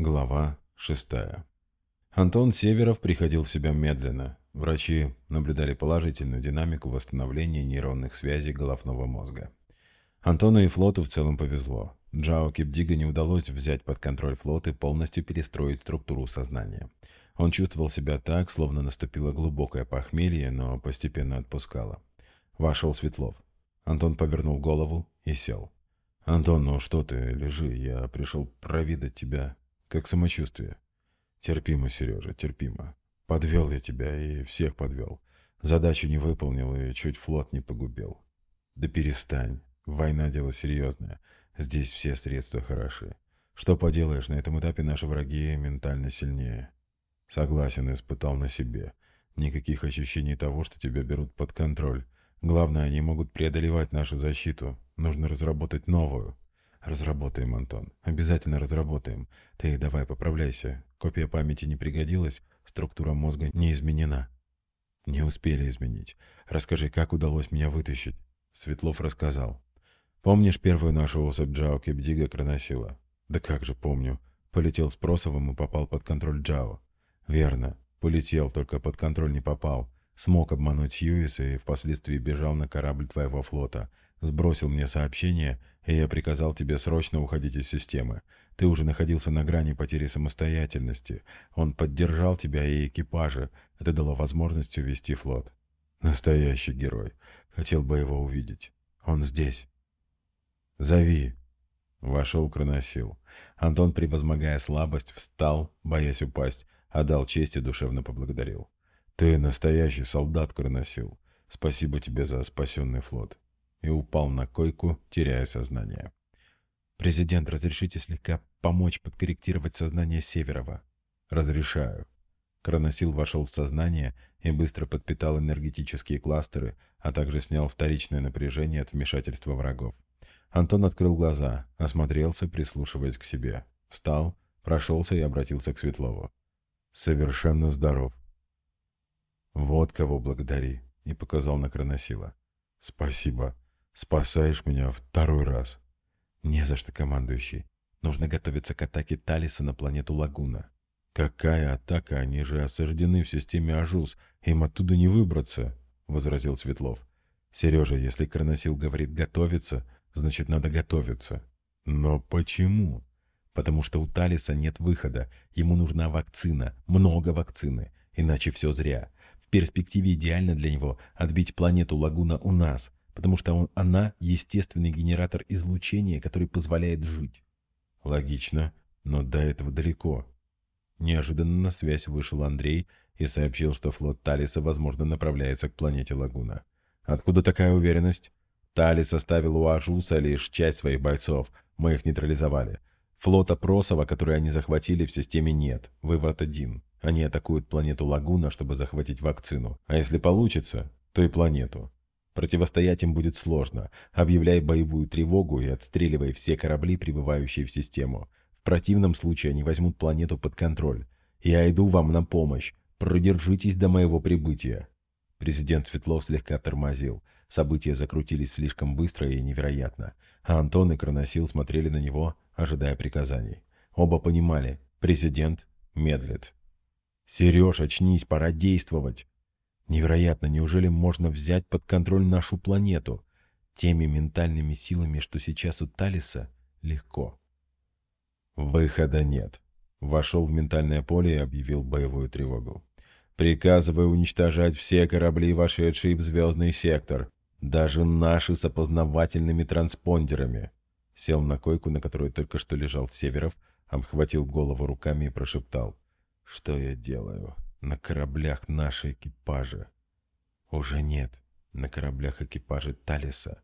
Глава 6. Антон Северов приходил в себя медленно. Врачи наблюдали положительную динамику восстановления нейронных связей головного мозга. Антону и флоту в целом повезло. Джао Кипдига не удалось взять под контроль флот и полностью перестроить структуру сознания. Он чувствовал себя так, словно наступило глубокое похмелье, но постепенно отпускало. Вошел Светлов. Антон повернул голову и сел. «Антон, ну что ты, лежи, я пришел провидать тебя. Как самочувствие?» «Терпимо, Сережа, терпимо. Подвел я тебя и всех подвел. Задачу не выполнил и чуть флот не погубил». «Да перестань. Война — дело серьезное. Здесь все средства хороши. Что поделаешь, на этом этапе наши враги ментально сильнее». «Согласен, испытал на себе. Никаких ощущений того, что тебя берут под контроль. Главное, они могут преодолевать нашу защиту. Нужно разработать новую. Разработаем, Антон. Обязательно разработаем. Ты давай поправляйся. Копия памяти не пригодилась, структура мозга не изменена. Не успели изменить. Расскажи, как удалось меня вытащить? Светлов рассказал. Помнишь первую нашу особь Джао Кепдига Кроносила? Да как же помню. Полетел с Просовым и попал под контроль Джао. Верно. Полетел, только под контроль не попал. Смог обмануть Сьюиса и впоследствии бежал на корабль твоего флота. Сбросил мне сообщение, и я приказал тебе срочно уходить из системы. Ты уже находился на грани потери самостоятельности. Он поддержал тебя и экипажа. Это дало возможность увести флот. Настоящий герой. Хотел бы его увидеть. Он здесь. Зови. Вошел Кроносил. Антон, превозмогая слабость, встал, боясь упасть, отдал честь и душевно поблагодарил. «Ты настоящий солдат, Кроносил. Спасибо тебе за спасенный флот». И упал на койку, теряя сознание. «Президент, разрешите слегка помочь подкорректировать сознание Северова?» «Разрешаю». Кроносил вошел в сознание и быстро подпитал энергетические кластеры, а также снял вторичное напряжение от вмешательства врагов. Антон открыл глаза, осмотрелся, прислушиваясь к себе. Встал, прошелся и обратился к Светлову. «Совершенно здоров. «Вот кого благодари», — и показал на Кроносила. «Спасибо. Спасаешь меня второй раз». «Не за что, командующий. Нужно готовиться к атаке Талиса на планету Лагуна». «Какая атака? Они же осаждены в системе Ажус. Им оттуда не выбраться», — возразил Светлов. «Сережа, если Кроносил говорит «готовиться», значит, надо готовиться». «Но почему?» «Потому что у Талиса нет выхода. Ему нужна вакцина. Много вакцины. Иначе все зря. В перспективе идеально для него отбить планету Лагуна у нас, потому что он, она – естественный генератор излучения, который позволяет жить. Логично, но до этого далеко. Неожиданно на связь вышел Андрей и сообщил, что флот Талиса, возможно, направляется к планете Лагуна. Откуда такая уверенность? Талис оставил у Ажуса лишь часть своих бойцов. Мы их нейтрализовали. Флота Просова, который они захватили, в системе нет. Вывод один. Они атакуют планету Лагуна, чтобы захватить вакцину. А если получится, то и планету. Противостоять им будет сложно. Объявляй боевую тревогу и отстреливай все корабли, прибывающие в систему. В противном случае они возьмут планету под контроль. Я иду вам на помощь. Продержитесь до моего прибытия. Президент Светлов слегка тормозил. События закрутились слишком быстро и невероятно. А Антон и Кроносил смотрели на него, ожидая приказаний. Оба понимали, президент медлит. «Сереж, очнись, пора действовать!» Невероятно, неужели можно взять под контроль нашу планету? Теми ментальными силами, что сейчас у Талиса, легко. Выхода нет. Вошел в ментальное поле и объявил боевую тревогу. Приказываю уничтожать все корабли, вошедшие в звездный сектор. Даже наши с опознавательными транспондерами. Сел на койку, на которой только что лежал Северов, обхватил голову руками и прошептал. Что я делаю? На кораблях наши экипажи. Уже нет. На кораблях экипажи Талиса.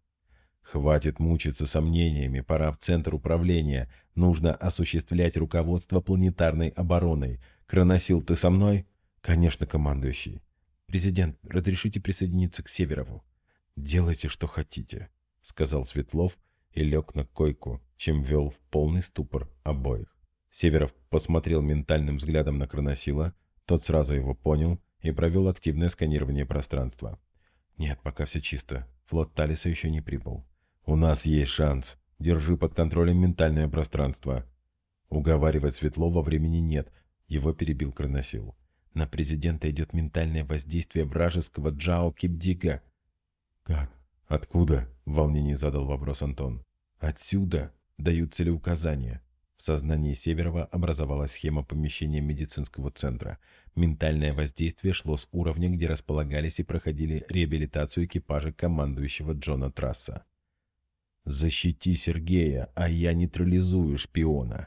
Хватит мучиться сомнениями, пора в центр управления. Нужно осуществлять руководство планетарной обороной. Кроносил, ты со мной? Конечно, командующий. Президент, разрешите присоединиться к Северову? Делайте, что хотите, сказал Светлов и лег на койку, чем ввел в полный ступор обоих. Северов посмотрел ментальным взглядом на Кроносила, тот сразу его понял и провел активное сканирование пространства. «Нет, пока все чисто. Флот Талиса еще не прибыл. У нас есть шанс. Держи под контролем ментальное пространство». Уговаривать Светлова времени нет. Его перебил Кроносил. На президента идет ментальное воздействие вражеского Джао Кипдига. «Как? Откуда?» – в волнении задал вопрос Антон. «Отсюда дают целеуказания». В сознании Северова образовалась схема помещения медицинского центра. Ментальное воздействие шло с уровня, где располагались и проходили реабилитацию экипажа командующего Джона Трасса. «Защити Сергея, а я нейтрализую шпиона».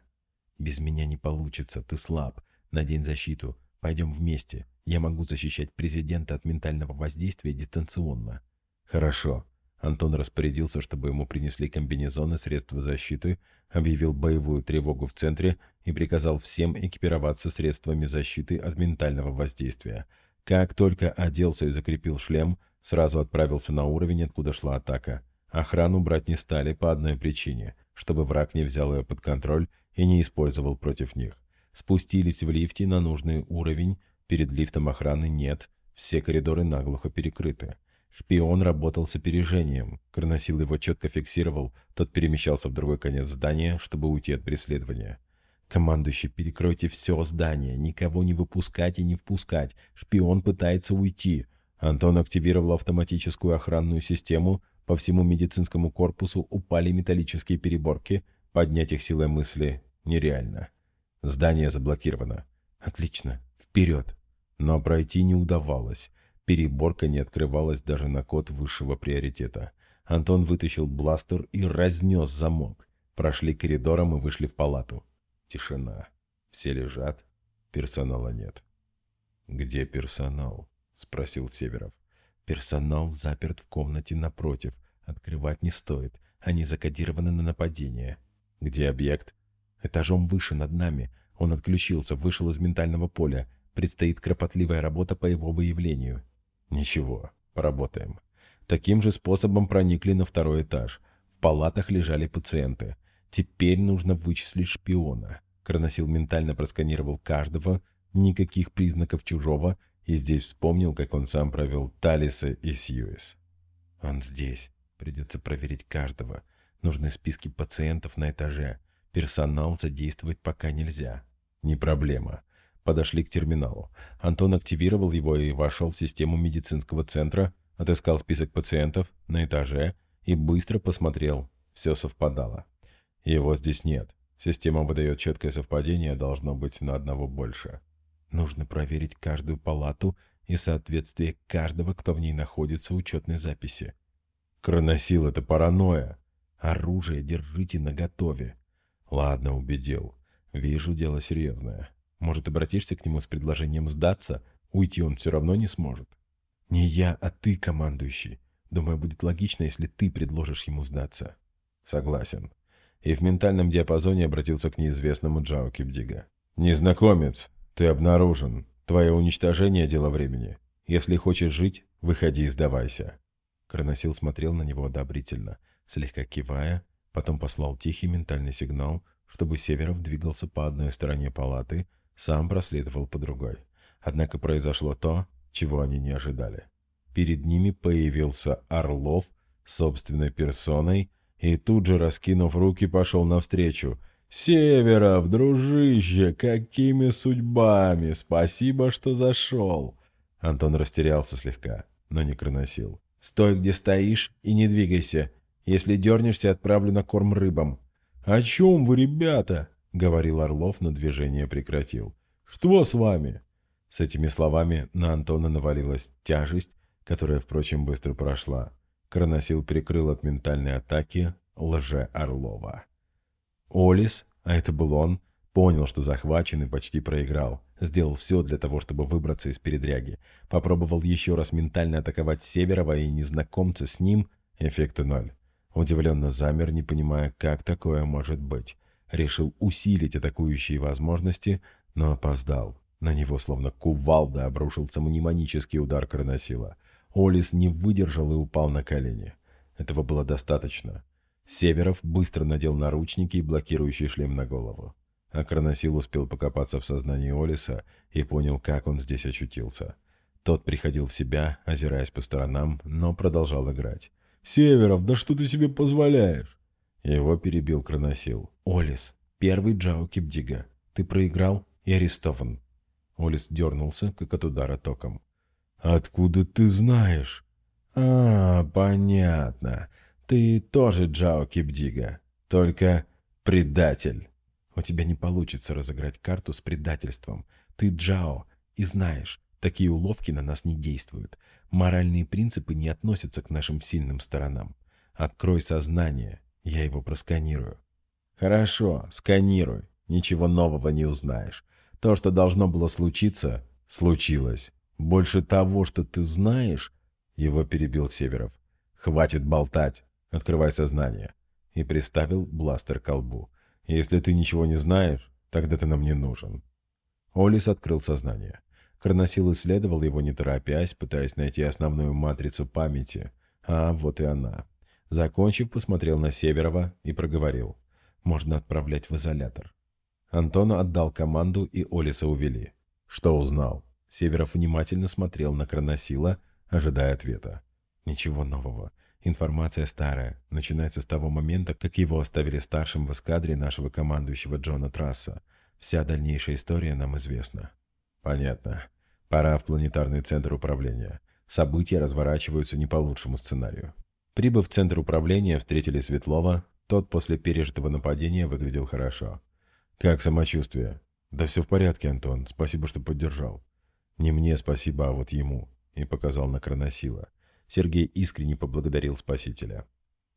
«Без меня не получится, ты слаб. Надень защиту. Пойдем вместе. Я могу защищать президента от ментального воздействия дистанционно». «Хорошо». Антон распорядился, чтобы ему принесли комбинезоны, средства защиты, объявил боевую тревогу в центре и приказал всем экипироваться средствами защиты от ментального воздействия. Как только оделся и закрепил шлем, сразу отправился на уровень, откуда шла атака. Охрану брать не стали по одной причине, чтобы враг не взял ее под контроль и не использовал против них. Спустились в лифте на нужный уровень, перед лифтом охраны нет, все коридоры наглухо перекрыты. Шпион работал с опережением. Кроносил его четко фиксировал, тот перемещался в другой конец здания, чтобы уйти от преследования. «Командующий, перекройте все здание, никого не выпускать и не впускать. Шпион пытается уйти». Антон активировал автоматическую охранную систему, по всему медицинскому корпусу упали металлические переборки, поднять их силой мысли нереально. Здание заблокировано. Отлично, вперед. Но пройти не удавалось. Переборка не открывалась даже на код высшего приоритета. Антон вытащил бластер и разнес замок. Прошли коридором и вышли в палату. Тишина. Все лежат. Персонала нет. «Где персонал?» — спросил Северов. Персонал заперт в комнате напротив. Открывать не стоит. Они закодированы на нападение. Где объект? Этажом выше над нами. Он отключился, вышел из ментального поля. Предстоит кропотливая работа по его выявлению. Ничего, поработаем. Таким же способом проникли на второй этаж. В палатах лежали пациенты. Теперь нужно вычислить шпиона. Кроносил ментально просканировал каждого, никаких признаков чужого, и здесь вспомнил, как он сам провел Талиса и Сьюис. «Он здесь. Придется проверить каждого. Нужны списки пациентов на этаже. Персонал задействовать пока нельзя». «Не проблема». Подошли к терминалу. Антон активировал его и вошел в систему медицинского центра, отыскал список пациентов на этаже и быстро посмотрел. Все совпадало. Его здесь нет. Система выдает четкое совпадение, должно быть на одного больше. Нужно проверить каждую палату и соответствие каждого, кто в ней находится, учетной записи. Кроносил — это паранойя. Оружие держите наготове. Ладно, убедил. Вижу, дело серьезное. Может, обратишься к нему с предложением сдаться? Уйти он все равно не сможет. Не я, а ты, командующий. Думаю, будет логично, если ты предложишь ему сдаться. Согласен. И в ментальном диапазоне обратился к неизвестному Джао Кипдига. «Незнакомец, «Ты обнаружен. Твое уничтожение – дело времени. Если хочешь жить, выходи и сдавайся». Кроносил смотрел на него одобрительно, слегка кивая, потом послал тихий ментальный сигнал, чтобы Северов двигался по одной стороне палаты, сам проследовал по другой. Однако произошло то, чего они не ожидали. Перед ними появился Орлов собственной персоной и тут же, раскинув руки, пошел навстречу – «Северов, дружище, какими судьбами! Спасибо, что зашел!» Антон растерялся слегка, но не кроносил. «Стой, где стоишь, и не двигайся. Если дернешься, отправлю на корм рыбам». «О чем вы, ребята?» — говорил Орлов, но движение прекратил. «Что с вами?» С этими словами на Антона навалилась тяжесть, которая, впрочем, быстро прошла. Кроносил прикрыл от ментальной атаки лже Орлова. Олис, а это был он, понял, что захвачен и почти проиграл. Сделал все для того, чтобы выбраться из передряги. Попробовал еще раз ментально атаковать Северова и незнакомца с ним. Эффекта ноль. Удивленно замер, не понимая, как такое может быть. Решил усилить атакующие возможности, но опоздал. На него словно кувалда обрушился мнемонический удар короносила. Олис не выдержал и упал на колени. Этого было достаточно. Северов быстро надел наручники и блокирующий шлем на голову. А Кроносил успел покопаться в сознании Олиса и понял, как он здесь очутился. Тот приходил в себя, озираясь по сторонам, но продолжал играть. «Северов, да что ты себе позволяешь?» Его перебил Кроносил. «Олис, Первый Джао Кипдига. Ты проиграл и арестован». Олис дернулся, как от удара током. «Откуда ты знаешь?» «А, понятно. Ты тоже Джао Кипдига, только предатель. У тебя не получится разыграть карту с предательством. Ты Джао и знаешь, такие уловки на нас не действуют. Моральные принципы не относятся к нашим сильным сторонам. Открой сознание, я его просканирую. Хорошо, сканируй. Ничего нового не узнаешь. То, что должно было случиться, случилось. Больше того, что ты знаешь, его перебил Северов. Хватит болтать. Открывай сознание. И приставил бластер к колбу. Если ты ничего не знаешь, тогда ты нам не нужен. Олис открыл сознание. Хроносил исследовал его не торопясь, пытаясь найти основную матрицу памяти. А вот и она. Закончив, посмотрел на Северова и проговорил. «Можно отправлять в изолятор». Антон отдал команду, и Олиса увели. Что узнал? Северов внимательно смотрел на Кроносила, ожидая ответа. Ничего нового. Информация старая, начинается с того момента, как его оставили старшим в эскадре нашего командующего Джона Трасса. Вся дальнейшая история нам известна. Понятно. Пора в планетарный центр управления. События разворачиваются не по лучшему сценарию. Прибыв в центр управления, встретили Светлова. Тот после пережитого нападения выглядел хорошо. «Как самочувствие?» «Да все в порядке, Антон. Спасибо, что поддержал». «Не мне спасибо, а вот ему», — и показал на Кроносила. Сергей искренне поблагодарил спасителя.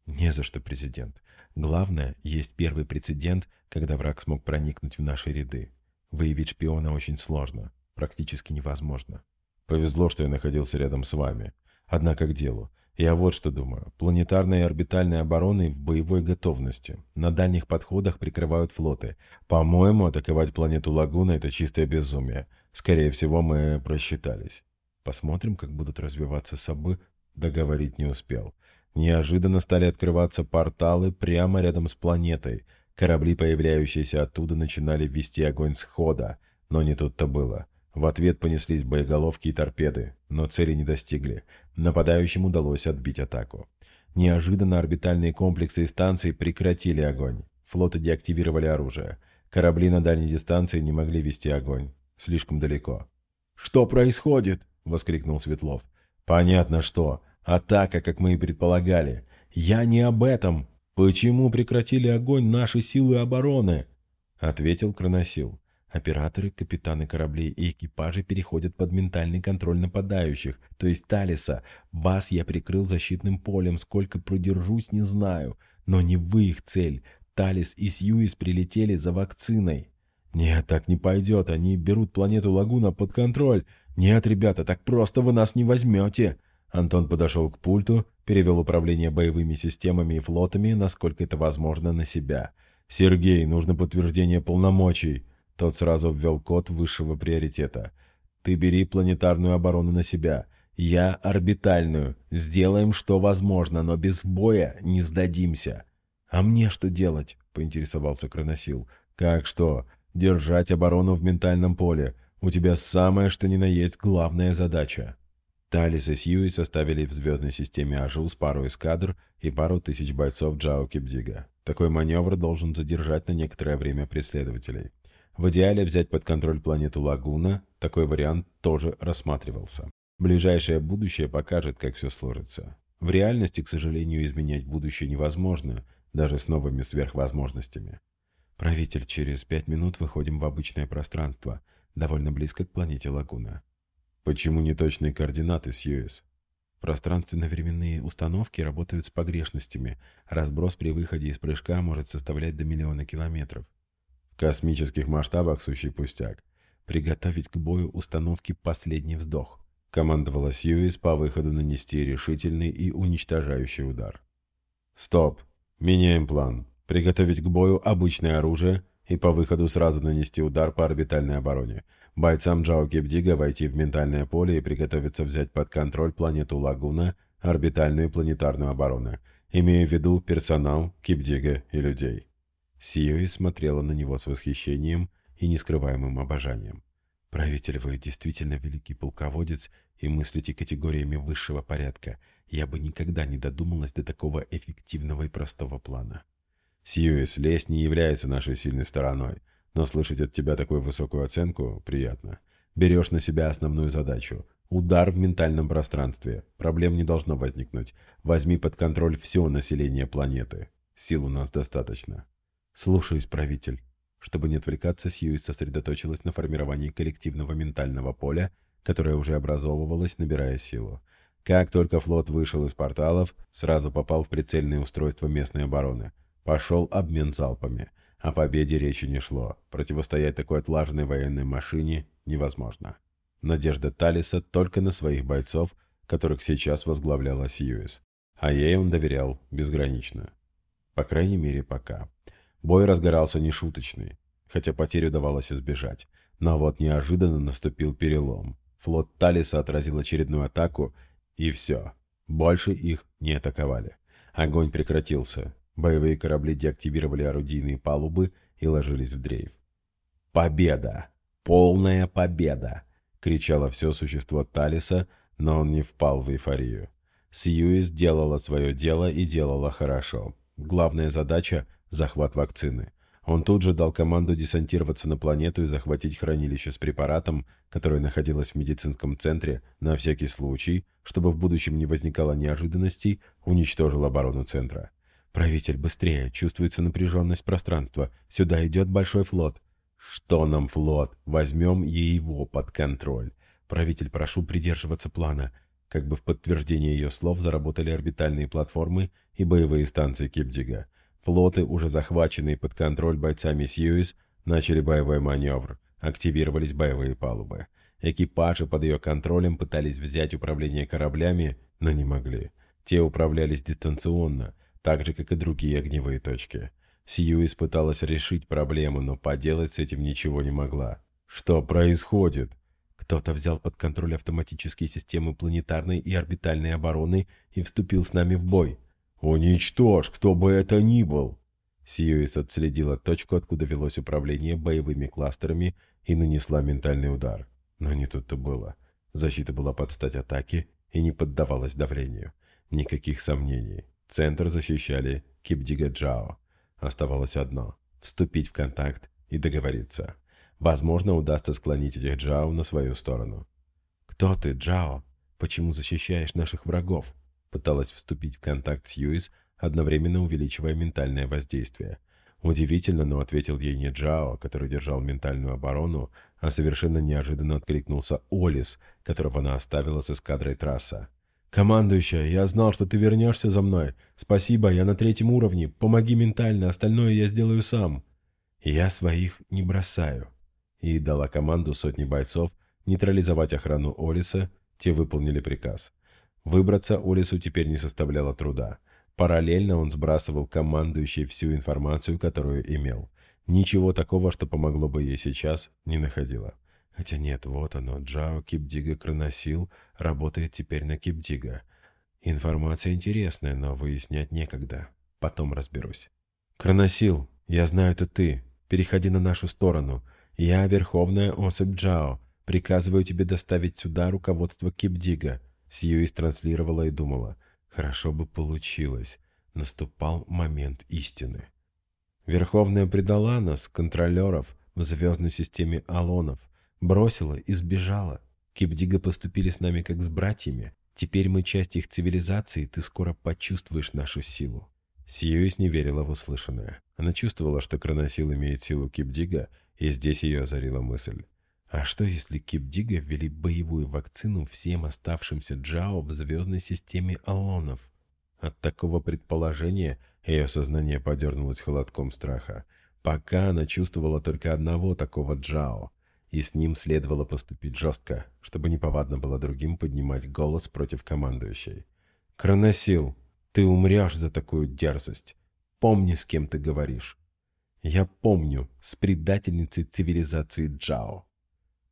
«Не за что, президент. Главное, есть первый прецедент, когда враг смог проникнуть в наши ряды. Выявить шпиона очень сложно, практически невозможно. Повезло, что я находился рядом с вами. Однако к делу. Я вот что думаю. Планетарная и орбитальная обороны в боевой готовности. На дальних подходах прикрывают флоты. По-моему, атаковать планету Лагуна – это чистое безумие. Скорее всего, мы просчитались. Посмотрим, как будут развиваться события. Договорить не успел. Неожиданно стали открываться порталы прямо рядом с планетой. Корабли, появляющиеся оттуда, начинали вести огонь с хода. Но не тут-то было. В ответ понеслись боеголовки и торпеды, но цели не достигли. Нападающим удалось отбить атаку. Неожиданно орбитальные комплексы и станции прекратили огонь. Флоты деактивировали оружие. Корабли на дальней дистанции не могли вести огонь. Слишком далеко. «Что происходит?» — воскликнул Светлов. «Понятно что. Атака, как мы и предполагали. Я не об этом. Почему прекратили огонь наши силы обороны?» — ответил Кроносил. Операторы, капитаны кораблей и экипажи переходят под ментальный контроль нападающих, то есть Талиса. Вас я прикрыл защитным полем, сколько продержусь, не знаю. Но не вы их цель. Талис и Сьюис прилетели за вакциной. Нет, так не пойдет, они берут планету Лагуна под контроль. Нет, ребята, так просто вы нас не возьмете. Антон подошел к пульту, перевел управление боевыми системами и флотами, насколько это возможно, на себя. «Сергей, нужно подтверждение полномочий». Тот сразу ввел код высшего приоритета. «Ты бери планетарную оборону на себя. Я орбитальную. Сделаем, что возможно, но без боя не сдадимся». «А мне что делать?» — поинтересовался Кроносил. «Как что? Держать оборону в ментальном поле. У тебя самое что ни на есть главная задача». Талис и Сьюи составили в звездной системе Ажус пару эскадр и пару тысяч бойцов Джао Кипдига. Такой маневр должен задержать на некоторое время преследователей. В идеале взять под контроль планету Лагуна, такой вариант тоже рассматривался. Ближайшее будущее покажет, как все сложится. В реальности, к сожалению, изменять будущее невозможно, даже с новыми сверхвозможностями. Правитель, через пять минут выходим в обычное пространство, довольно близко к планете Лагуна. Почему неточные координаты с ЮС? Пространственно-временные установки работают с погрешностями. Разброс при выходе из прыжка может составлять до миллиона километров космических масштабах сущий пустяк. Приготовить к бою установки «Последний вздох». Командовала Сьюис по выходу нанести решительный и уничтожающий удар. «Стоп! Меняем план. Приготовить к бою обычное оружие и по выходу сразу нанести удар по орбитальной обороне. Бойцам Джао Кипдига войти в ментальное поле и приготовиться взять под контроль планету Лагуна, орбитальную и планетарную оборону, имея в виду персонал, Кипдига и людей. Сиои смотрела на него с восхищением и нескрываемым обожанием. «Правитель, вы действительно великий полководец и мыслите категориями высшего порядка. Я бы никогда не додумалась до такого эффективного и простого плана». Сьюис, лезть не является нашей сильной стороной, но слышать от тебя такую высокую оценку приятно. Берешь на себя основную задачу. Удар в ментальном пространстве. Проблем не должно возникнуть. Возьми под контроль все население планеты. Сил у нас достаточно. Слушаюсь, правитель. Чтобы не отвлекаться, Сьюис сосредоточилась на формировании коллективного ментального поля, которое уже образовывалось, набирая силу. Как только флот вышел из порталов, сразу попал в прицельное устройство местной обороны. Пошел обмен залпами. О победе речи не шло. Противостоять такой отлаженной военной машине невозможно. Надежда Талиса только на своих бойцов, которых сейчас возглавляла Сьюис. А ей он доверял безгранично. По крайней мере, пока. Бой разгорался нешуточный, хотя потерю удавалось избежать. Но вот неожиданно наступил перелом. Флот Талиса отразил очередную атаку, и все. Больше их не атаковали. Огонь прекратился. Боевые корабли деактивировали орудийные палубы и ложились в дрейф. «Победа! Полная победа!» — кричало все существо Талиса, но он не впал в эйфорию. Сьюис делала свое дело и делала хорошо. Главная задача — захват вакцины. Он тут же дал команду десантироваться на планету и захватить хранилище с препаратом, которое находилось в медицинском центре, на всякий случай, чтобы в будущем не возникало неожиданностей, уничтожил оборону центра. «Правитель, быстрее! Чувствуется напряженность пространства. Сюда идет большой флот». «Что нам флот? Возьмем его под контроль. Правитель, прошу придерживаться плана». Как бы в подтверждение ее слов заработали орбитальные платформы и боевые станции Кипдига. Флоты, уже захваченные под контроль бойцами Сьюис, начали боевой маневр. Активировались боевые палубы. Экипажи под ее контролем пытались взять управление кораблями, но не могли. Те управлялись дистанционно, так же, как и другие огневые точки. Сьюис пыталась решить проблему, но поделать с этим ничего не могла. «Что происходит?» Кто-то взял под контроль автоматические системы планетарной и орбитальной обороны и вступил с нами в бой. «Уничтожь, кто бы это ни был!» Сьюис отследила точку, откуда велось управление боевыми кластерами и нанесла ментальный удар. Но не тут-то было. Защита была под стать атаке и не поддавалась давлению. Никаких сомнений. Центр защищали Кипдига Джао. Оставалось одно – вступить в контакт и договориться. Возможно, удастся склонить этих Джао на свою сторону. «Кто ты, Джао? Почему защищаешь наших врагов?» Пыталась вступить в контакт с Юис, одновременно увеличивая ментальное воздействие. Удивительно, но ответил ей не Джао, который держал ментальную оборону, а совершенно неожиданно откликнулся Олис, которого она оставила с эскадрой трасса. «Командующая, я знал, что ты вернешься за мной. Спасибо, я на третьем уровне. Помоги ментально, остальное я сделаю сам». «Я своих не бросаю». И дала команду сотни бойцов нейтрализовать охрану Олиса, те выполнили приказ. Выбраться Олису теперь не составляло труда. Параллельно он сбрасывал командующей всю информацию, которую имел. Ничего такого, что помогло бы ей сейчас, не находила. Хотя нет, вот оно, Джао Кипдига Кроносил работает теперь на Кипдига. Информация интересная, но выяснять некогда. Потом разберусь. Кроносил, я знаю, это ты. Переходи на нашу сторону. Я Верховная Особь Джао. Приказываю тебе доставить сюда руководство Кипдига. Сьюис транслировала и думала. Хорошо бы получилось. Наступал момент истины. Верховная предала нас, контролеров, в звездной системе Алонов. Бросила и сбежала. Кипдига поступили с нами как с братьями. Теперь мы часть их цивилизации, ты скоро почувствуешь нашу силу». Сьюис не верила в услышанное. Она чувствовала, что Кроносил имеет силу Кипдига, и здесь ее озарила мысль. А что, если Кипдига ввели боевую вакцину всем оставшимся Джао в звездной системе Алонов? От такого предположения ее сознание подернулось холодком страха. Пока она чувствовала только одного такого Джао, и с ним следовало поступить жестко, чтобы неповадно было другим поднимать голос против командующей. «Кроносил, ты умрешь за такую дерзость. Помни, с кем ты говоришь». «Я помню, с предательницей цивилизации Джао».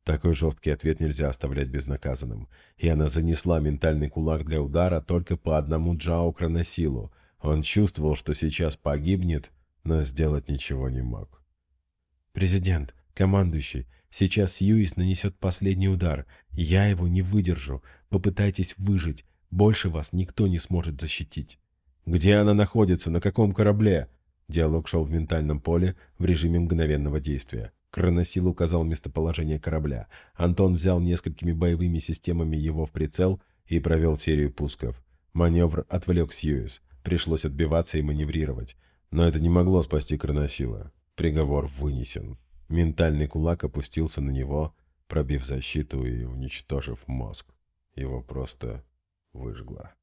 Такой жесткий ответ нельзя оставлять безнаказанным, и она занесла ментальный кулак для удара только по одному Джао Кроносилу. Он чувствовал, что сейчас погибнет, но сделать ничего не мог. «Президент, командующий, Сейчас Сьюис нанесет последний удар. Я его не выдержу. Попытайтесь выжить. Больше вас никто не сможет защитить. Где она находится? На каком корабле? Диалог шел в ментальном поле в режиме мгновенного действия. Кроносил указал местоположение корабля. Антон взял несколькими боевыми системами его в прицел и провел серию пусков. Маневр отвлек Сьюис. Пришлось отбиваться и маневрировать. Но это не могло спасти Кроносила. Приговор вынесен. Ментальный кулак опустился на него, пробив защиту и уничтожив мозг. Его просто выжгло.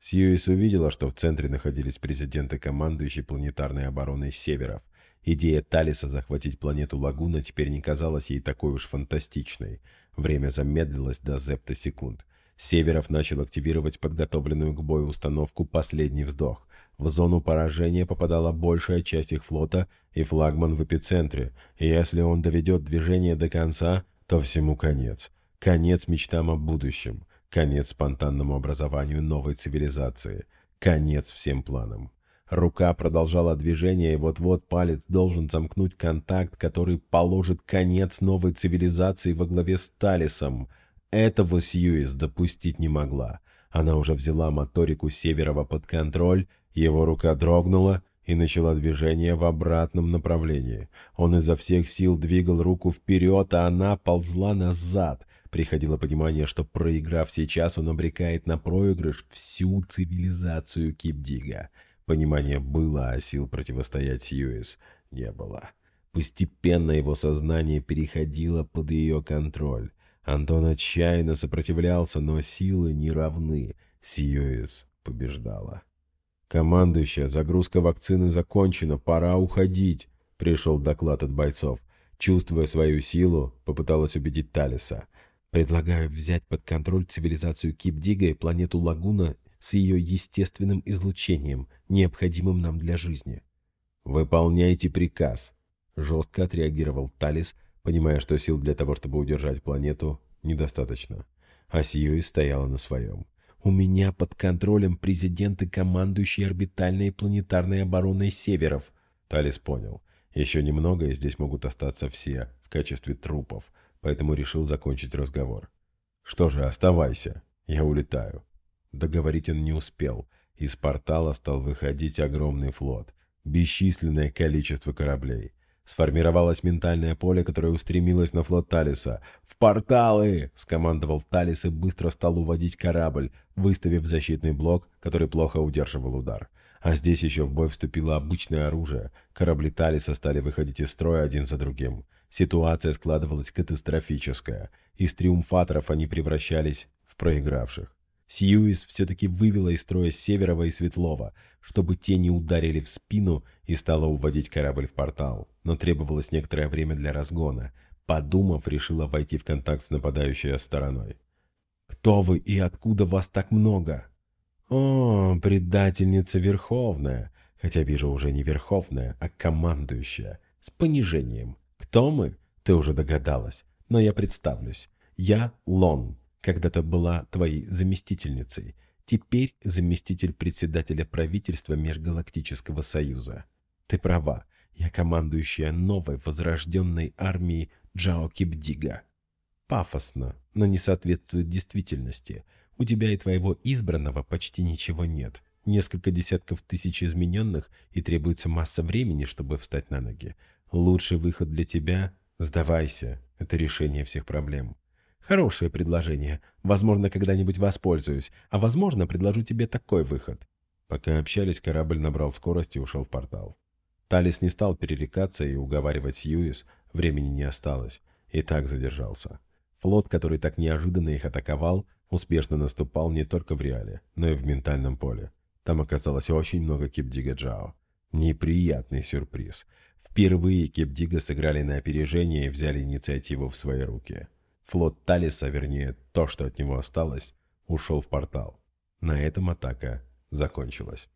Сьюис увидела, что в центре находились президенты командующий планетарной обороной Северов. Идея Талиса захватить планету Лагуна теперь не казалась ей такой уж фантастичной. Время замедлилось до зептосекунд. Северов начал активировать подготовленную к бою установку «Последний вздох». В зону поражения попадала большая часть их флота и флагман в эпицентре. И если он доведет движение до конца, то всему конец. Конец мечтам о будущем. Конец спонтанному образованию новой цивилизации. Конец всем планам. Рука продолжала движение, и вот-вот палец должен замкнуть контакт, который положит конец новой цивилизации во главе с Талисом. Этого Сьюис допустить не могла. Она уже взяла моторику Северова под контроль, его рука дрогнула и начала движение в обратном направлении. Он изо всех сил двигал руку вперед, а она ползла назад. Приходило понимание, что проиграв сейчас, он обрекает на проигрыш всю цивилизацию Кипдига. Понимание было, а сил противостоять Сьюис не было. Постепенно его сознание переходило под ее контроль. Антон отчаянно сопротивлялся, но силы не равны. Сьюис побеждала. «Командующая, загрузка вакцины закончена, пора уходить», — пришел доклад от бойцов. Чувствуя свою силу, попыталась убедить Талиса. «Предлагаю взять под контроль цивилизацию Кипдига и планету Лагуна с ее естественным излучением, необходимым нам для жизни. «Выполняйте приказ», — жестко отреагировал Талис, понимая, что сил для того, чтобы удержать планету, недостаточно. А Сьюи стояла на своем. «У меня под контролем президент и командующий орбитальной и планетарной обороной Северов», — Талис понял. «Еще немного, и здесь могут остаться все в качестве трупов, поэтому решил закончить разговор. Что же, оставайся, я улетаю». Договорить он не успел. Из портала стал выходить огромный флот. Бесчисленное количество кораблей. Сформировалось ментальное поле, которое устремилось на флот Талиса. «В порталы!» — скомандовал Талис и быстро стал уводить корабль, выставив защитный блок, который плохо удерживал удар. А здесь еще в бой вступило обычное оружие. Корабли Талиса стали выходить из строя один за другим. Ситуация складывалась катастрофическая. Из триумфаторов они превращались в проигравших. Сьюис все-таки вывела из строя Северова и Светлова, чтобы те не ударили в спину и стала уводить корабль в портал, но требовалось некоторое время для разгона. Подумав, решила войти в контакт с нападающей стороной. «Кто вы и откуда вас так много?» «О, предательница Верховная, хотя вижу уже не Верховная, а командующая, с понижением. Кто мы? Ты уже догадалась, но я представлюсь. Я Лон, когда-то была твоей заместительницей, теперь заместитель председателя правительства Межгалактического Союза. Ты права, я командующая новой возрожденной армией Джао Кибдига. Пафосно, но не соответствует действительности. У тебя и твоего избранного почти ничего нет. Несколько десятков тысяч измененных, и требуется масса времени, чтобы встать на ноги. Лучший выход для тебя – сдавайся. Это решение всех проблем. Хорошее предложение. Возможно, когда-нибудь воспользуюсь. А возможно, предложу тебе такой выход. Пока общались, корабль набрал скорость и ушел в портал. Талис не стал перерекаться и уговаривать Сьюис, времени не осталось, и так задержался. Флот, который так неожиданно их атаковал, успешно наступал не только в реале, но и в ментальном поле. Там оказалось очень много Кипдига Джао. Неприятный сюрприз. Впервые Кипдига сыграли на опережение и взяли инициативу в свои руки. Флот Талиса, вернее, то, что от него осталось, ушел в портал. На этом атака закончилась.